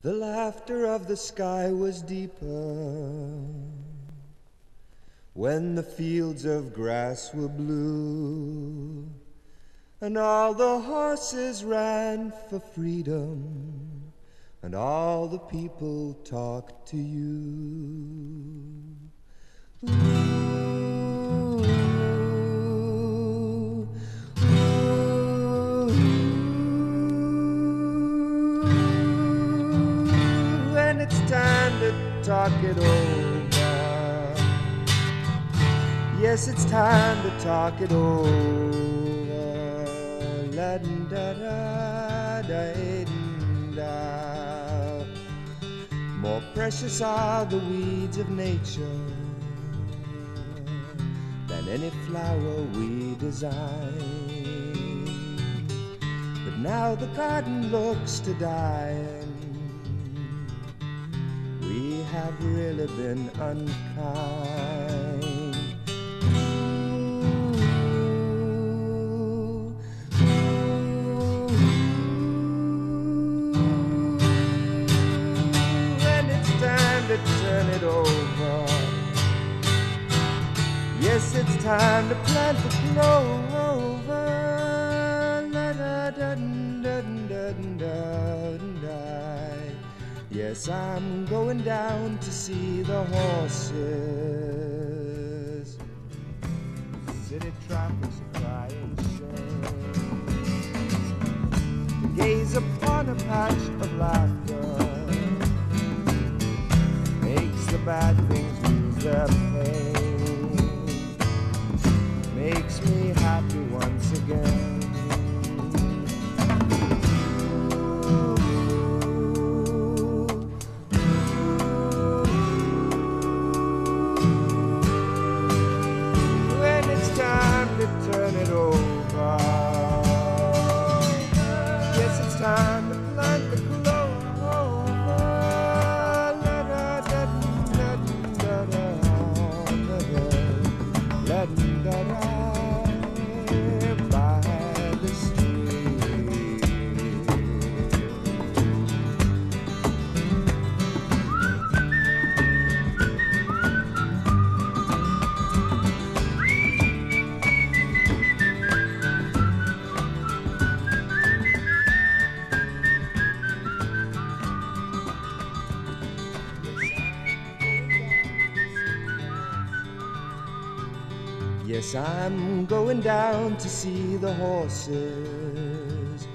The laughter of the sky was deeper when the fields of grass were blue and all the horses ran for freedom and all the people talked to you. Ooh, it's time to talk it over. Yes, it's time to talk it over. More precious are the weeds of nature than any flower we design. But now the garden looks to die, we have really been unkind. When it's time to turn it over. Yes, it's time to plant the clover. Yes, I'm going down to see the horses. City traffic's crying shame. Gaze upon a patch of laughter makes the bad things lose their line. Yes, I'm going down to see the horses.